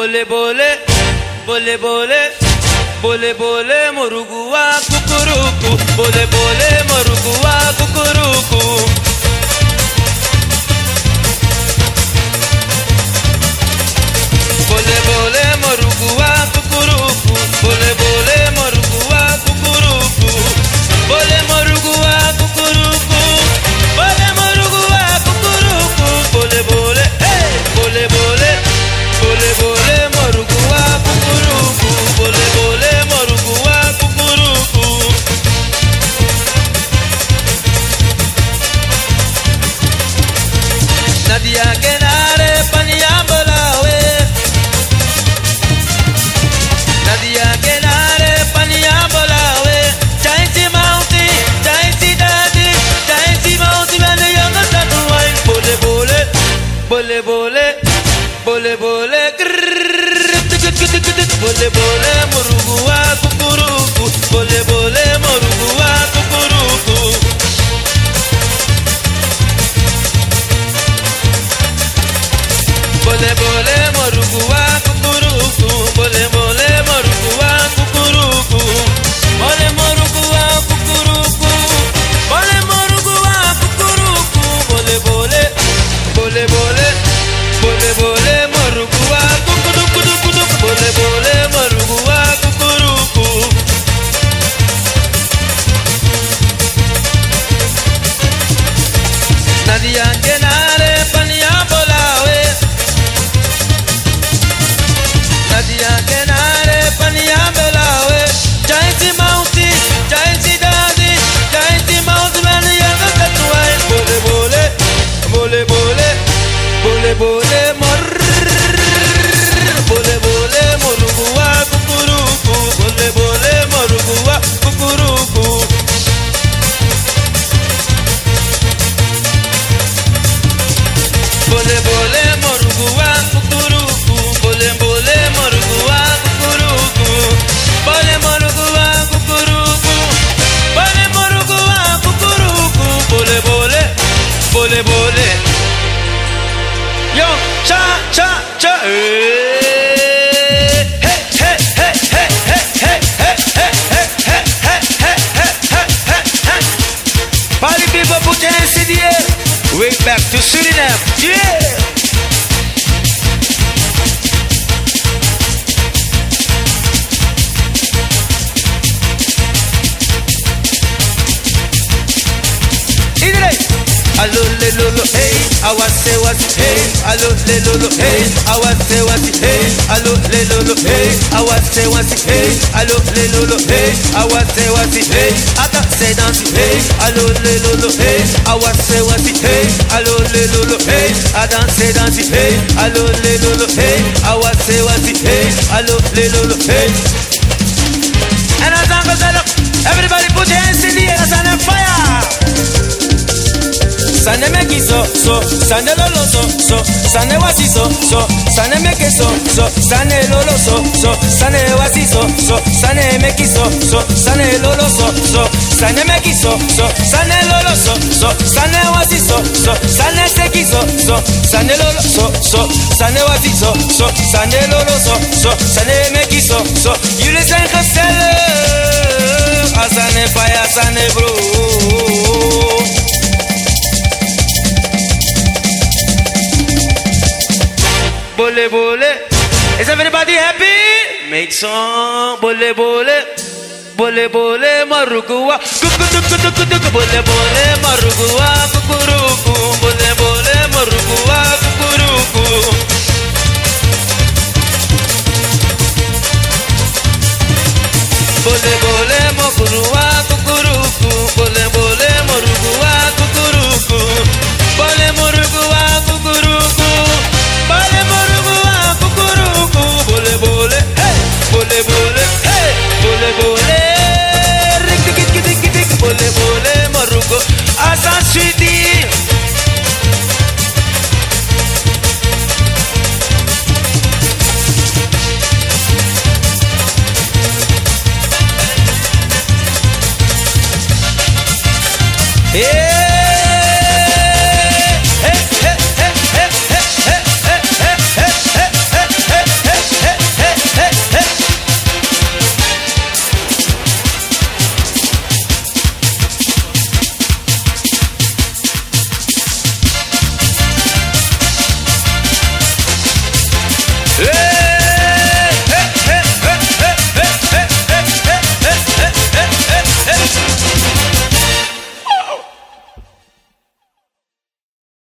बोले बोले बोले बोले बोले बोले मुरुगुआ कुकुरुकु। बोले बोले मुरुगुआ कुकुरु नदिया किनारे पनिया बुलावे नदिया किनारे पनिया बुलावे चाइसी माउसी चाइसी दादी चाइसी माउसी मैंने यंग सटुआई बोले बोले बोले बोले बोले बोले बोले बोले bole bole moruguá cucurucu, bole bole moruguá cucurucu, bole bole Eh? Way back to Suriname. Yeah awase wasi hey, allo le lolo hey, awase wasi hey, allo le lolo hey, awase wasi hey, allo le lolo hey, awase wasi hey, ata se dansi hey, allo le lolo hey, awase wasi hey, allo le lolo hey, ada se dansi hey, allo le lolo hey, awase wasi hey, allo le lolo hey. So, sane lolo so, so, sane wasi so, so, sane me queso, so, sane lolo so, so, sane wasi so, so, sane me quiso, so, sane lolo so, so, sane me quiso, so, sane lolo so, so, sane wasi so, so, sane se quiso, so, sane lolo so, so, sane wasi so, so, sane lolo so, so, sane me quiso, so, you listen geselle, asane fire, asane bro. make some bole bole bole bole marugua. Kuku tuku tuku tuku bole bole marugua. Kuku ruku. Bole bole marugua.